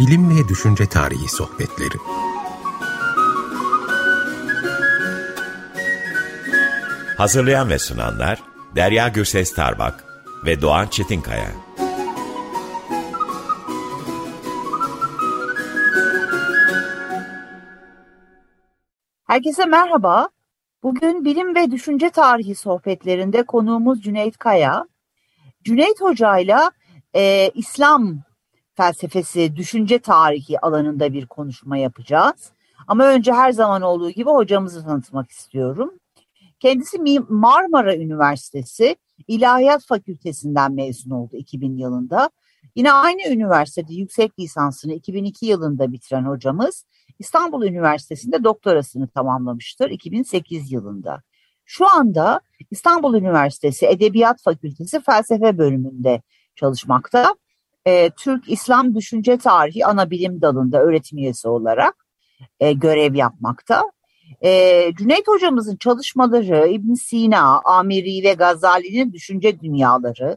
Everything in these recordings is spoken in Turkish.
Bilim ve Düşünce Tarihi Sohbetleri Hazırlayan ve sunanlar Derya Gürses Tarbak ve Doğan Çetinkaya. Herkese merhaba. Bugün bilim ve düşünce tarihi sohbetlerinde konuğumuz Cüneyt Kaya. Cüneyt Hoca ile e, İslam felsefesi, düşünce tarihi alanında bir konuşma yapacağız. Ama önce her zaman olduğu gibi hocamızı tanıtmak istiyorum. Kendisi Marmara Üniversitesi İlahiyat Fakültesinden mezun oldu 2000 yılında. Yine aynı üniversitede yüksek lisansını 2002 yılında bitiren hocamız İstanbul Üniversitesi'nde doktorasını tamamlamıştır 2008 yılında. Şu anda İstanbul Üniversitesi Edebiyat Fakültesi Felsefe bölümünde çalışmakta. E, Türk İslam Düşünce Tarihi ana bilim dalında öğretim üyesi olarak e, görev yapmakta. E, Cüneyt hocamızın çalışmaları İbn Sina, Amiri ve Gazali'nin düşünce dünyaları,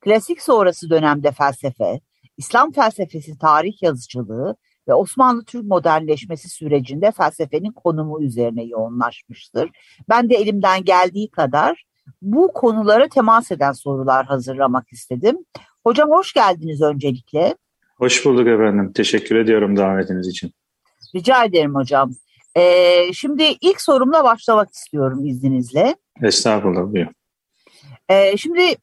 klasik sonrası dönemde felsefe, İslam felsefesi tarih yazıcılığı ve Osmanlı Türk modernleşmesi sürecinde felsefenin konumu üzerine yoğunlaşmıştır. Ben de elimden geldiği kadar bu konulara temas eden sorular hazırlamak istedim. Hocam hoş geldiniz öncelikle. Hoş bulduk efendim. Teşekkür ediyorum davetiniz için. Rica ederim hocam. Ee, şimdi ilk sorumla başlamak istiyorum izninizle. Estağfurullah buyurun. Ee, şimdi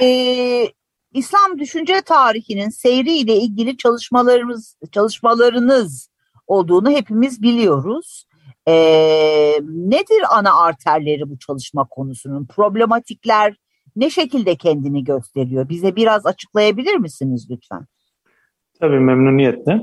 e, İslam düşünce tarihinin seyri ile ilgili çalışmalarımız çalışmalarınız olduğunu hepimiz biliyoruz. Ee, nedir ana arterleri bu çalışma konusunun? Problematikler ne şekilde kendini gösteriyor? Bize biraz açıklayabilir misiniz lütfen? Tabii memnuniyetle.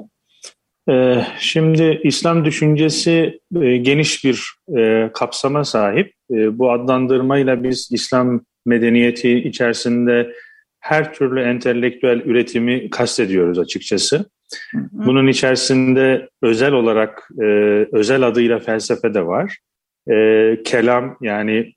Ee, şimdi İslam düşüncesi e, geniş bir e, kapsama sahip. E, bu adlandırmayla biz İslam medeniyeti içerisinde her türlü entelektüel üretimi kastediyoruz açıkçası. Bunun içerisinde özel olarak e, özel adıyla felsefe de var. E, kelam yani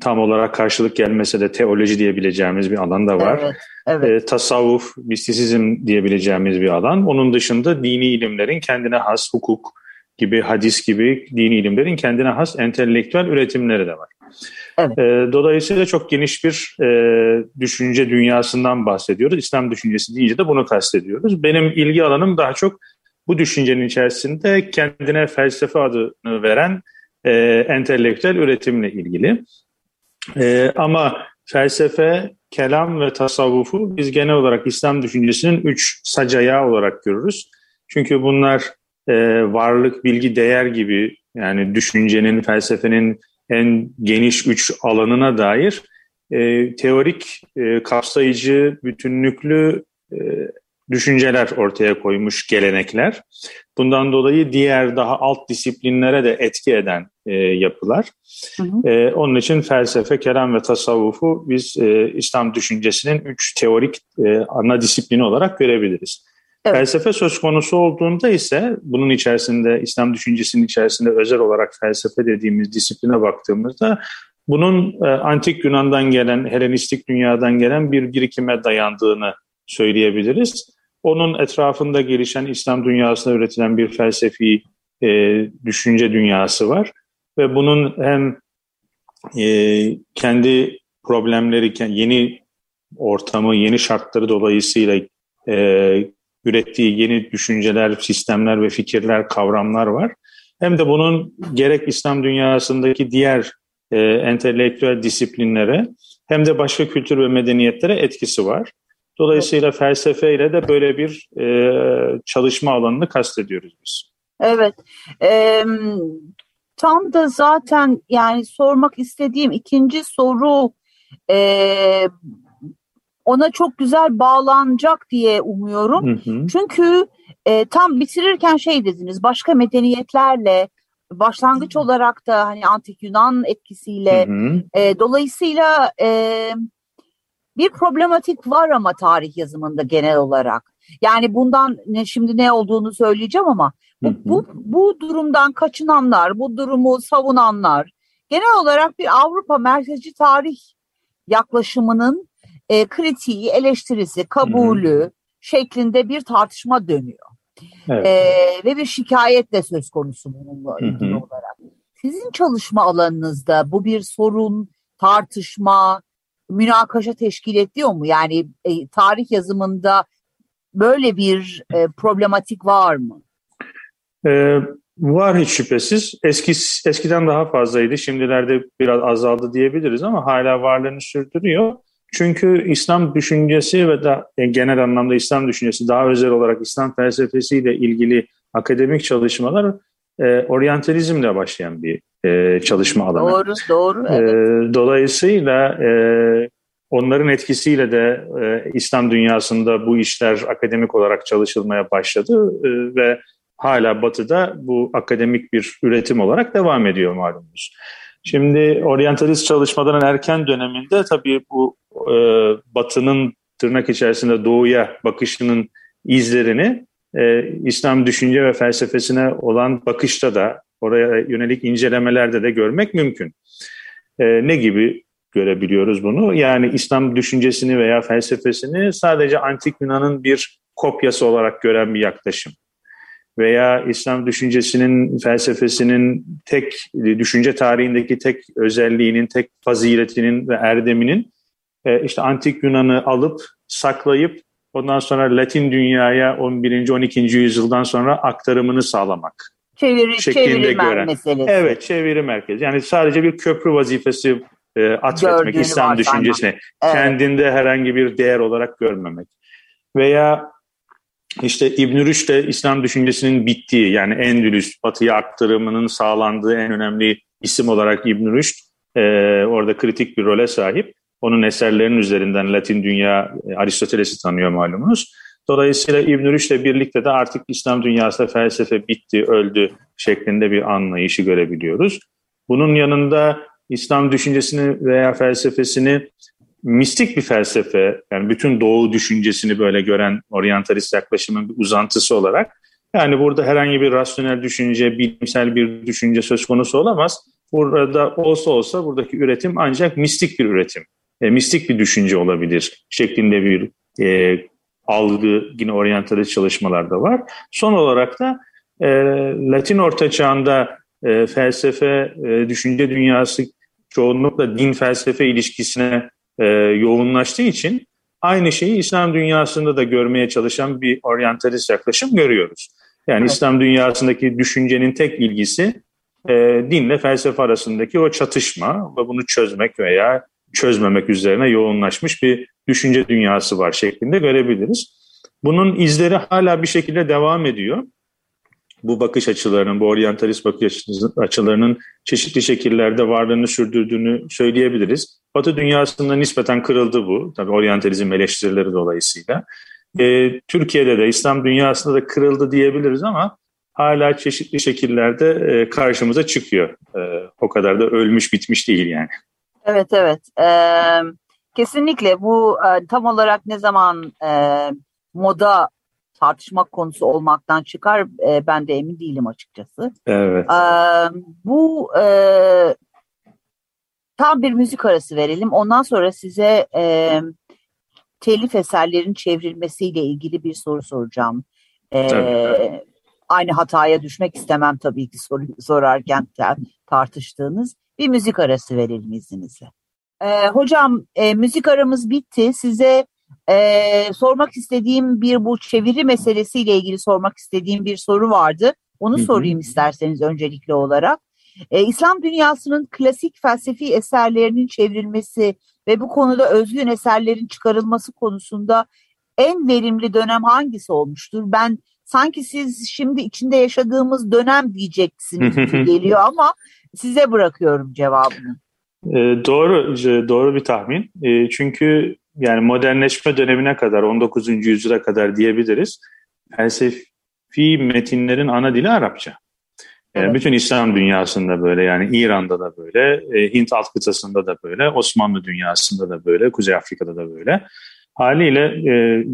tam olarak karşılık gelmese de teoloji diyebileceğimiz bir alan da var. Evet, evet. E, tasavvuf, mistisizm diyebileceğimiz bir alan. Onun dışında dini ilimlerin kendine has hukuk gibi, hadis gibi dini ilimlerin kendine has entelektüel üretimleri de var. Evet. E, dolayısıyla çok geniş bir e, düşünce dünyasından bahsediyoruz. İslam düşüncesi deyince de bunu kastediyoruz. Benim ilgi alanım daha çok bu düşüncenin içerisinde kendine felsefe adını veren e, entelektüel üretimle ilgili. E, ama felsefe, kelam ve tasavvufu biz genel olarak İslam düşüncesinin üç sacaya olarak görürüz. Çünkü bunlar e, varlık, bilgi, değer gibi yani düşüncenin, felsefenin en geniş üç alanına dair e, teorik, e, kapsayıcı, bütünlüklü e, düşünceler ortaya koymuş gelenekler. Bundan dolayı diğer daha alt disiplinlere de etki eden e, yapılar. Hı hı. E, onun için felsefe, kelam ve tasavvufu biz e, İslam düşüncesinin üç teorik e, ana disiplini olarak görebiliriz. Evet. Felsefe söz konusu olduğunda ise bunun içerisinde İslam düşüncesinin içerisinde özel olarak felsefe dediğimiz disipline baktığımızda bunun e, antik Yunan'dan gelen, Helenistik dünyadan gelen bir birikime dayandığını söyleyebiliriz. Onun etrafında gelişen İslam dünyasında üretilen bir felsefi e, düşünce dünyası var ve bunun hem e, kendi problemleri, yeni ortamı, yeni şartları dolayısıyla e, ürettiği yeni düşünceler, sistemler ve fikirler, kavramlar var. Hem de bunun gerek İslam dünyasındaki diğer e, entelektüel disiplinlere hem de başka kültür ve medeniyetlere etkisi var. Dolayısıyla evet. felsefeyle de böyle bir e, çalışma alanını kastediyoruz biz. Evet. E, tam da zaten yani sormak istediğim ikinci soru e, ona çok güzel bağlanacak diye umuyorum. Hı hı. Çünkü e, tam bitirirken şey dediniz başka medeniyetlerle başlangıç olarak da hani antik Yunan etkisiyle hı hı. E, dolayısıyla e, bir problematik var ama tarih yazımında genel olarak. Yani bundan ne, şimdi ne olduğunu söyleyeceğim ama bu, bu, bu durumdan kaçınanlar, bu durumu savunanlar genel olarak bir Avrupa merkezci tarih yaklaşımının e, kritiği, eleştirisi, kabulü şeklinde bir tartışma dönüyor. Evet. E, ve bir şikayet de söz konusu bununla ilgili olarak. Sizin çalışma alanınızda bu bir sorun, tartışma, münakaşa teşkil ediyor mu? Yani e, tarih yazımında böyle bir e, problematik var mı? Ee, var hiç şüphesiz. Eski, eskiden daha fazlaydı. Şimdilerde biraz azaldı diyebiliriz ama hala varlığını sürdürüyor. Çünkü İslam düşüncesi ve da e, genel anlamda İslam düşüncesi daha özel olarak İslam felsefesiyle ilgili akademik çalışmalar e, oryantalizmle başlayan bir e, çalışma alanı. Doğru, doğru. Evet. E, dolayısıyla e, onların etkisiyle de e, İslam dünyasında bu işler akademik olarak çalışılmaya başladı e, ve hala Batı'da bu akademik bir üretim olarak devam ediyor malumunuz. Şimdi oryantalist çalışmaların erken döneminde tabii bu e, Batı'nın tırnak içerisinde doğuya bakışının izlerini e, İslam düşünce ve felsefesine olan bakışta da oraya yönelik incelemelerde de görmek mümkün. E, ne gibi görebiliyoruz bunu? Yani İslam düşüncesini veya felsefesini sadece antik Yunan'ın bir kopyası olarak gören bir yaklaşım veya İslam düşüncesinin, felsefesinin tek düşünce tarihindeki tek özelliğinin, tek faziletinin ve erdeminin e, işte antik Yunan'ı alıp saklayıp ondan sonra Latin dünyaya 11. 12. yüzyıldan sonra aktarımını sağlamak. Çeviri, gören. meselesi. Evet, çeviri merkezi. Yani sadece bir köprü vazifesi e, atfetmek Gördüğünü İslam düşüncesine. Evet. Kendinde herhangi bir değer olarak görmemek. Veya işte İbn Rüşd de İslam düşüncesinin bittiği yani Endülüs batıya aktarımının sağlandığı en önemli isim olarak İbn Rüşd e, orada kritik bir role sahip. Onun eserlerinin üzerinden Latin dünya e, Aristoteles'i tanıyor malumunuz. Dolayısıyla İbn Rüşd'le birlikte de artık İslam dünyasında felsefe bitti, öldü şeklinde bir anlayışı görebiliyoruz. Bunun yanında İslam düşüncesini veya felsefesini mistik bir felsefe, yani bütün doğu düşüncesini böyle gören oryantalist yaklaşımın bir uzantısı olarak, yani burada herhangi bir rasyonel düşünce, bilimsel bir düşünce söz konusu olamaz. Burada olsa olsa buradaki üretim ancak mistik bir üretim, e, mistik bir düşünce olabilir şeklinde bir e, algı yine oryantalist çalışmalarda var. Son olarak da e, Latin Orta Çağ'ında e, felsefe, e, düşünce dünyası çoğunlukla din felsefe ilişkisine e, yoğunlaştığı için aynı şeyi İslam dünyasında da görmeye çalışan bir oryantalist yaklaşım görüyoruz. Yani evet. İslam dünyasındaki düşüncenin tek ilgisi e, dinle felsefe arasındaki o çatışma ve bunu çözmek veya çözmemek üzerine yoğunlaşmış bir düşünce dünyası var şeklinde görebiliriz. Bunun izleri hala bir şekilde devam ediyor bu bakış açılarının, bu oryantalist bakış açılarının çeşitli şekillerde varlığını sürdürdüğünü söyleyebiliriz. Batı dünyasında nispeten kırıldı bu, tabii oryantalizm eleştirileri dolayısıyla. E, Türkiye'de de, İslam dünyasında da kırıldı diyebiliriz ama hala çeşitli şekillerde e, karşımıza çıkıyor. E, o kadar da ölmüş bitmiş değil yani. Evet, evet. E, kesinlikle bu e, tam olarak ne zaman e, moda tartışmak konusu olmaktan çıkar e, ben de emin değilim açıkçası. Evet. E, bu e, tam bir müzik arası verelim. Ondan sonra size e, telif eserlerin çevrilmesiyle ilgili bir soru soracağım. E, Aynı hataya düşmek istemem tabii ki soru, sorarken tartıştığınız. Bir müzik arası verelim izninizle. E, hocam e, müzik aramız bitti. Size ee, sormak istediğim bir bu çeviri meselesiyle ilgili sormak istediğim bir soru vardı. Onu sorayım isterseniz öncelikli olarak. Ee, İslam dünyasının klasik felsefi eserlerinin çevrilmesi ve bu konuda özgün eserlerin çıkarılması konusunda en verimli dönem hangisi olmuştur? Ben sanki siz şimdi içinde yaşadığımız dönem diyeceksiniz geliyor ama size bırakıyorum cevabını. E, doğru, doğru bir tahmin. E, çünkü yani modernleşme dönemine kadar 19. yüzyıla kadar diyebiliriz. Felsefi metinlerin ana dili Arapça. Yani evet. Bütün İslam dünyasında böyle yani İran'da da böyle, e, Hint alt kıtasında da böyle, Osmanlı dünyasında da böyle, Kuzey Afrika'da da böyle. Haliyle e,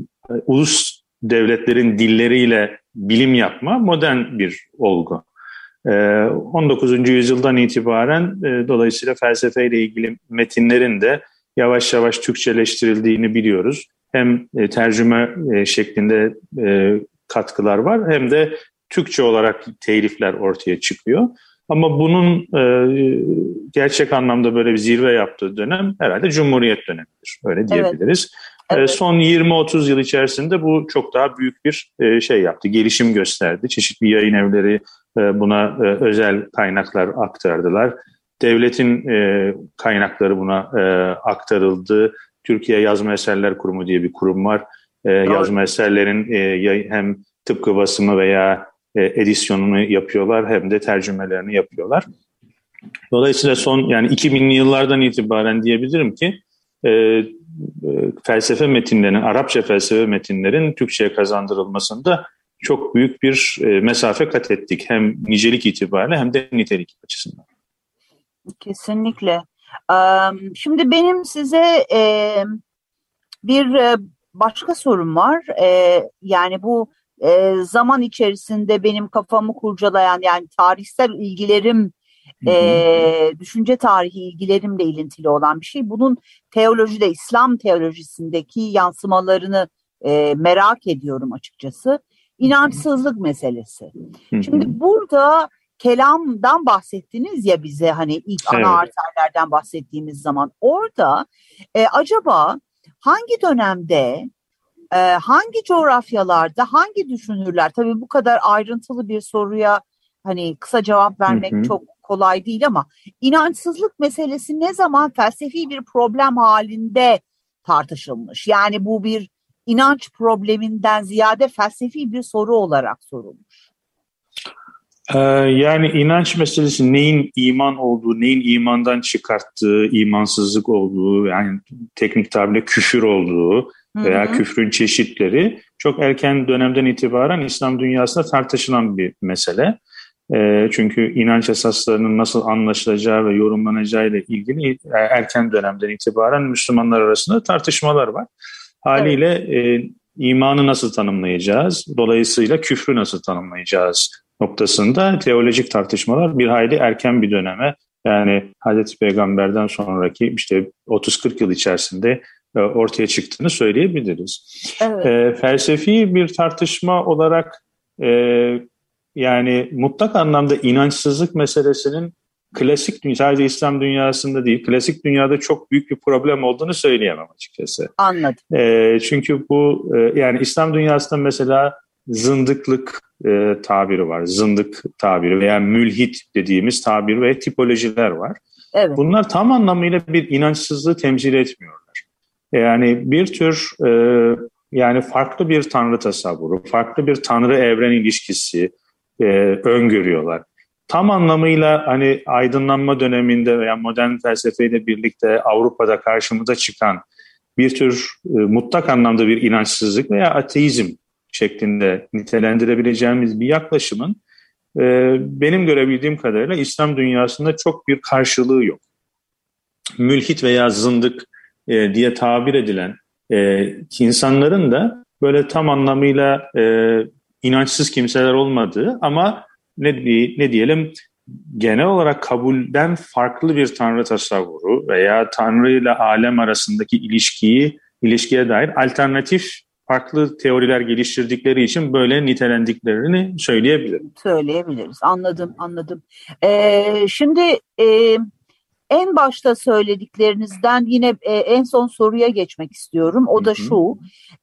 ulus devletlerin dilleriyle bilim yapma modern bir olgu. 19. E, yüzyıldan itibaren e, dolayısıyla felsefeyle ilgili metinlerin de yavaş yavaş Türkçeleştirildiğini biliyoruz. Hem e, tercüme e, şeklinde katkılar var hem de Türkçe olarak telifler ortaya çıkıyor. Ama bunun gerçek anlamda böyle bir zirve yaptığı dönem herhalde Cumhuriyet dönemidir. Öyle diyebiliriz. Evet. Evet. Son 20-30 yıl içerisinde bu çok daha büyük bir e, şey yaptı, gelişim gösterdi. Çeşitli yayın evleri e, buna e, özel kaynaklar aktardılar. Devletin kaynakları buna aktarıldı. Türkiye Yazma Eserler Kurumu diye bir kurum var. Yazma eserlerin hem tıpkı basımı veya edisyonunu yapıyorlar hem de tercümelerini yapıyorlar. Dolayısıyla son yani 2000'li yıllardan itibaren diyebilirim ki e, felsefe metinlerinin, Arapça felsefe metinlerin Türkçe'ye kazandırılmasında çok büyük bir e, mesafe kat ettik. Hem nicelik itibariyle hem de nitelik açısından. Kesinlikle. Şimdi benim size e, bir başka sorum var. Yani bu zaman içerisinde benim kafamı kurcalayan yani tarihsel ilgilerim e, düşünce tarihi ilgilerimle ilintili olan bir şey. Bunun teolojide, İslam teolojisindeki yansımalarını e, merak ediyorum açıkçası. İnançsızlık meselesi. Şimdi burada kelamdan bahsettiniz ya bize hani ilk evet. ana arterlerden bahsettiğimiz zaman orada e, acaba hangi dönemde e, hangi coğrafyalarda hangi düşünürler tabii bu kadar ayrıntılı bir soruya hani kısa cevap vermek hı hı. çok kolay değil ama inançsızlık meselesi ne zaman felsefi bir problem halinde tartışılmış. Yani bu bir inanç probleminden ziyade felsefi bir soru olarak sorulmuş. Ee, yani inanç meselesi neyin iman olduğu, neyin imandan çıkarttığı, imansızlık olduğu, yani teknik tabirle küfür olduğu veya hı hı. küfrün çeşitleri çok erken dönemden itibaren İslam dünyasında tartışılan bir mesele. Ee, çünkü inanç esaslarının nasıl anlaşılacağı ve yorumlanacağı ile ilgili e, erken dönemden itibaren Müslümanlar arasında tartışmalar var. Haliyle e, imanı nasıl tanımlayacağız? Dolayısıyla küfrü nasıl tanımlayacağız noktasında teolojik tartışmalar bir hayli erken bir döneme yani Hazreti Peygamber'den sonraki işte 30-40 yıl içerisinde e, ortaya çıktığını söyleyebiliriz. Evet. E, felsefi bir tartışma olarak e, yani mutlak anlamda inançsızlık meselesinin klasik dünya, sadece İslam dünyasında değil, klasik dünyada çok büyük bir problem olduğunu söyleyemem açıkçası. Anladım. E, çünkü bu e, yani İslam dünyasında mesela zındıklık e, tabiri var. Zındık tabiri veya mülhit dediğimiz tabir ve tipolojiler var. Evet. Bunlar tam anlamıyla bir inançsızlığı temsil etmiyorlar. Yani bir tür e, yani farklı bir tanrı tasavvuru, farklı bir tanrı evren ilişkisi, e, öngörüyorlar. Tam anlamıyla hani aydınlanma döneminde veya modern felsefeyle birlikte Avrupa'da karşımıza çıkan bir tür e, mutlak anlamda bir inançsızlık veya ateizm şeklinde nitelendirebileceğimiz bir yaklaşımın e, benim görebildiğim kadarıyla İslam dünyasında çok bir karşılığı yok. Mülhit veya zındık e, diye tabir edilen e, insanların da böyle tam anlamıyla e, inançsız kimseler olmadığı ama ne, ne diyelim genel olarak kabulden farklı bir tanrı tasavvuru veya tanrı ile alem arasındaki ilişkiyi ilişkiye dair alternatif farklı teoriler geliştirdikleri için böyle nitelendiklerini söyleyebilirim. Söyleyebiliriz. Anladım, anladım. Ee, şimdi e, en başta söylediklerinizden yine e, en son soruya geçmek istiyorum. O da şu,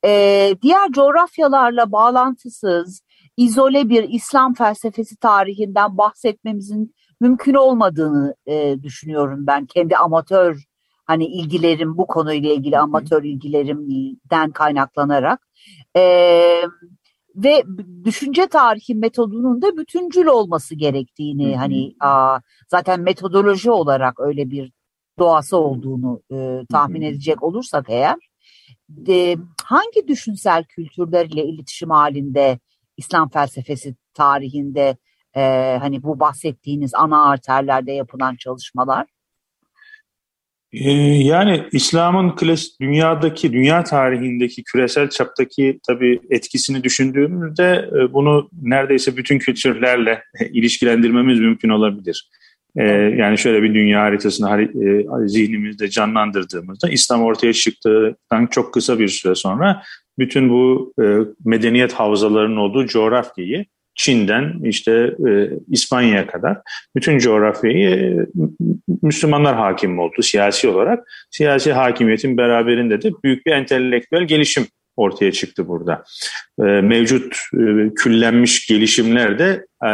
e, diğer coğrafyalarla bağlantısız, izole bir İslam felsefesi tarihinden bahsetmemizin mümkün olmadığını e, düşünüyorum ben. Kendi amatör hani ilgilerim bu konuyla ilgili amatör ilgilerimden kaynaklanarak. Evet ve düşünce tarihi metodunun da bütüncül olması gerektiğini hani a, zaten metodoloji olarak öyle bir doğası olduğunu e, tahmin edecek olursak eğer de, hangi düşünsel kültürlerle iletişim halinde İslam felsefesi tarihinde e, hani bu bahsettiğiniz ana arterlerde yapılan çalışmalar? Ee, yani İslam'ın klas dünyadaki, dünya tarihindeki küresel çaptaki tabii etkisini düşündüğümüzde e, bunu neredeyse bütün kültürlerle ilişkilendirmemiz mümkün olabilir. Ee, yani şöyle bir dünya haritasını e, zihnimizde canlandırdığımızda İslam ortaya çıktıktan çok kısa bir süre sonra bütün bu e, medeniyet havzalarının olduğu coğrafyayı Çin'den işte e, İspanya'ya kadar bütün coğrafyayı Müslümanlar hakim oldu siyasi olarak. Siyasi hakimiyetin beraberinde de büyük bir entelektüel gelişim ortaya çıktı burada. E, mevcut e, küllenmiş gelişimler de e,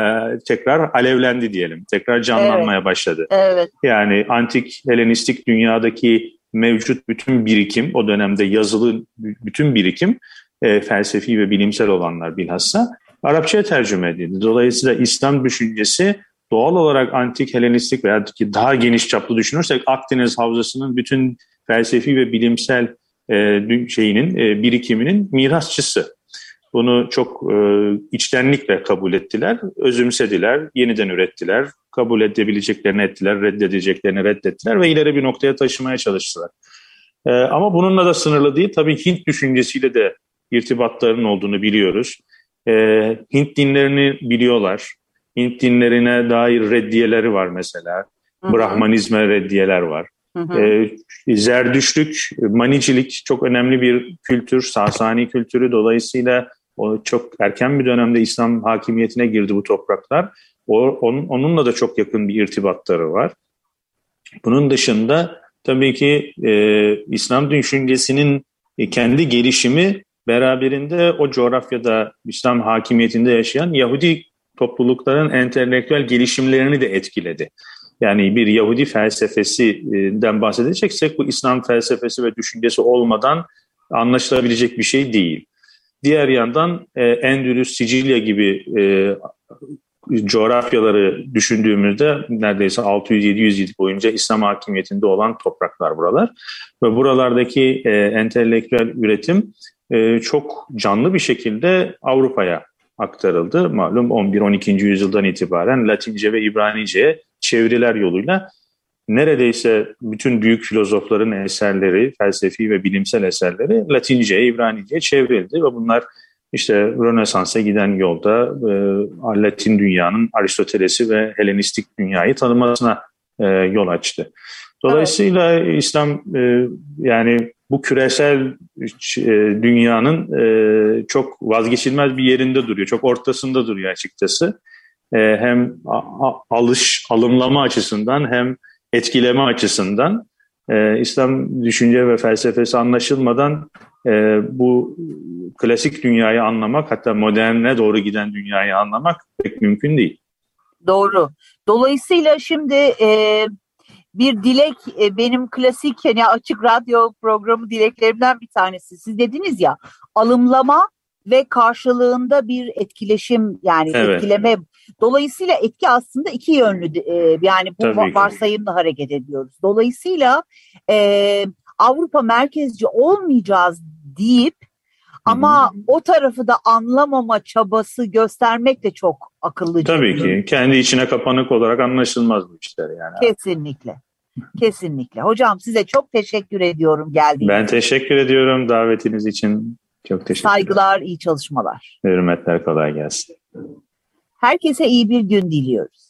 tekrar alevlendi diyelim. Tekrar canlanmaya evet. başladı. Evet. Yani antik Helenistik dünyadaki mevcut bütün birikim, o dönemde yazılı bütün birikim, e, felsefi ve bilimsel olanlar bilhassa Arapçaya tercüme edildi. Dolayısıyla İslam düşüncesi doğal olarak antik Helenistik veya daha geniş çaplı düşünürsek Akdeniz Havzası'nın bütün felsefi ve bilimsel e, şeyinin e, birikiminin mirasçısı. Bunu çok e, içtenlikle kabul ettiler, özümsediler, yeniden ürettiler, kabul edebileceklerini ettiler, reddedeceklerini reddettiler ve ileri bir noktaya taşımaya çalıştılar. E, ama bununla da sınırlı değil, tabii Hint düşüncesiyle de irtibatlarının olduğunu biliyoruz. E, Hint dinlerini biliyorlar. Hint dinlerine dair reddiyeleri var mesela. Hı hı. Brahmanizme reddiyeler var. Hı hı. E, zerdüşlük, manicilik çok önemli bir kültür, Sasani kültürü. Dolayısıyla o çok erken bir dönemde İslam hakimiyetine girdi bu topraklar. O, onun, onunla da çok yakın bir irtibatları var. Bunun dışında tabii ki e, İslam düşüncesinin kendi gelişimi beraberinde o coğrafyada İslam hakimiyetinde yaşayan Yahudi toplulukların entelektüel gelişimlerini de etkiledi. Yani bir Yahudi felsefesinden bahsedeceksek bu İslam felsefesi ve düşüncesi olmadan anlaşılabilecek bir şey değil. Diğer yandan e, Endülüs, Sicilya gibi e, coğrafyaları düşündüğümüzde neredeyse 600-700 yıl boyunca İslam hakimiyetinde olan topraklar buralar. Ve buralardaki e, entelektüel üretim e, çok canlı bir şekilde Avrupa'ya aktarıldı. Malum 11-12. yüzyıldan itibaren Latince ve İbranice'ye çeviriler yoluyla neredeyse bütün büyük filozofların eserleri, felsefi ve bilimsel eserleri Latince'ye, İbranice'ye çevrildi ve bunlar işte Rönesans'a giden yolda e, Latin dünyanın Aristoteles'i ve Helenistik dünyayı tanımasına e, yol açtı. Dolayısıyla evet. İslam e, yani bu küresel e, dünyanın e, çok vazgeçilmez bir yerinde duruyor, çok ortasında duruyor açıkçası. E, hem alış, alımlama açısından hem etkileme açısından İslam düşünce ve felsefesi anlaşılmadan bu klasik dünyayı anlamak hatta moderne doğru giden dünyayı anlamak pek mümkün değil. Doğru. Dolayısıyla şimdi bir dilek e, benim klasik hani açık radyo programı dileklerimden bir tanesi. Siz dediniz ya alımlama ve karşılığında bir etkileşim yani evet. etkileme. Dolayısıyla etki aslında iki yönlü e, yani bu Tabii varsayımla ki. hareket ediyoruz. Dolayısıyla e, Avrupa merkezci olmayacağız deyip ama hmm. o tarafı da anlamama çabası göstermek de çok akıllıca. Tabii ki. Kendi içine kapanık olarak anlaşılmaz bu işler yani. Kesinlikle. Kesinlikle. Hocam size çok teşekkür ediyorum geldiğiniz Ben teşekkür ediyorum davetiniz için. Çok teşekkür Saygılar, iyi çalışmalar. Hürmetler, kolay gelsin. Herkese iyi bir gün diliyoruz.